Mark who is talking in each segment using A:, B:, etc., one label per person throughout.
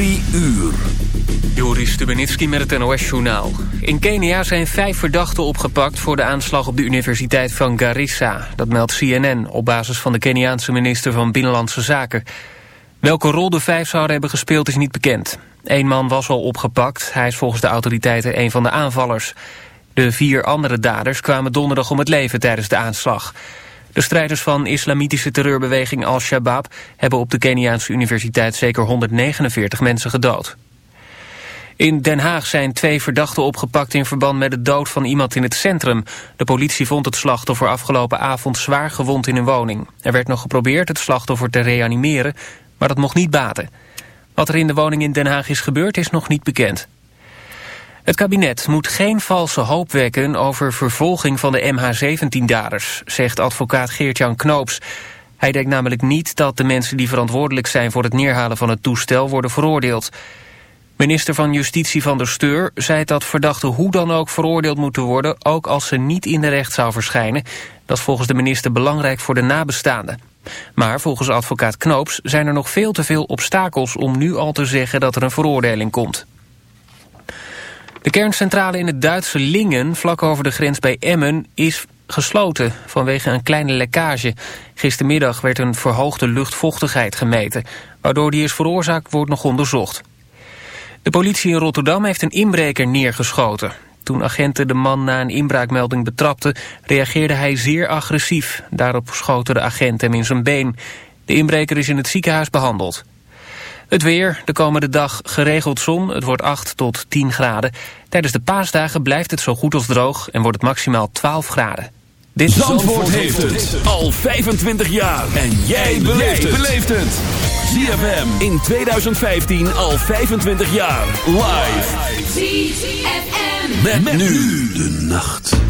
A: Drie uur.
B: Joris Stubenitski met het NOS-journaal. In Kenia zijn vijf verdachten opgepakt voor de aanslag op de Universiteit van Garissa. Dat meldt CNN op basis van de Keniaanse minister van Binnenlandse Zaken. Welke rol de vijf zouden hebben gespeeld is niet bekend. Eén man was al opgepakt. Hij is volgens de autoriteiten een van de aanvallers. De vier andere daders kwamen donderdag om het leven tijdens de aanslag. De strijders van islamitische terreurbeweging Al-Shabaab... hebben op de Keniaanse universiteit zeker 149 mensen gedood. In Den Haag zijn twee verdachten opgepakt in verband met de dood van iemand in het centrum. De politie vond het slachtoffer afgelopen avond zwaar gewond in een woning. Er werd nog geprobeerd het slachtoffer te reanimeren, maar dat mocht niet baten. Wat er in de woning in Den Haag is gebeurd is nog niet bekend. Het kabinet moet geen valse hoop wekken over vervolging van de MH17-daders, zegt advocaat Geert-Jan Knoops. Hij denkt namelijk niet dat de mensen die verantwoordelijk zijn voor het neerhalen van het toestel worden veroordeeld. Minister van Justitie van der Steur zei dat verdachten hoe dan ook veroordeeld moeten worden, ook als ze niet in de rechtszaal verschijnen. Dat is volgens de minister belangrijk voor de nabestaanden. Maar volgens advocaat Knoops zijn er nog veel te veel obstakels om nu al te zeggen dat er een veroordeling komt. De kerncentrale in het Duitse Lingen, vlak over de grens bij Emmen, is gesloten vanwege een kleine lekkage. Gistermiddag werd een verhoogde luchtvochtigheid gemeten. Waardoor die is veroorzaakt wordt nog onderzocht. De politie in Rotterdam heeft een inbreker neergeschoten. Toen agenten de man na een inbraakmelding betrapten, reageerde hij zeer agressief. Daarop schoten de agent hem in zijn been. De inbreker is in het ziekenhuis behandeld. Het weer, de komende dag geregeld zon, het wordt 8 tot 10 graden. Tijdens de paasdagen blijft het zo goed als droog en wordt het maximaal 12 graden.
A: Dit Zandvoort, heeft het al 25 jaar. En jij beleeft het. ZFM in 2015 al 25 jaar. Live. ZFM. met nu de nacht.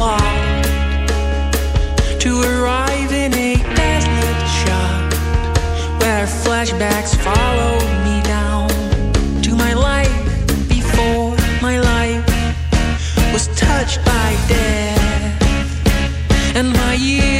C: plot to arrive in a desolate shop where flashbacks follow me down to
D: my life before my life was touched by death and my years.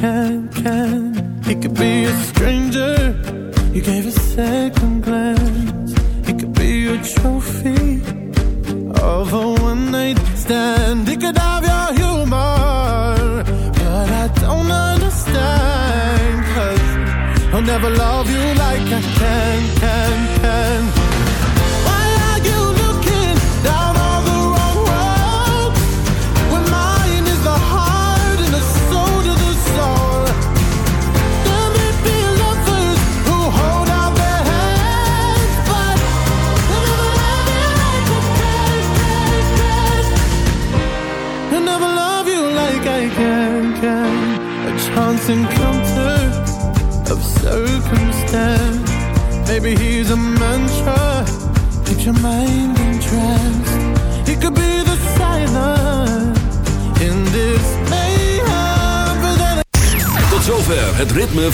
A: time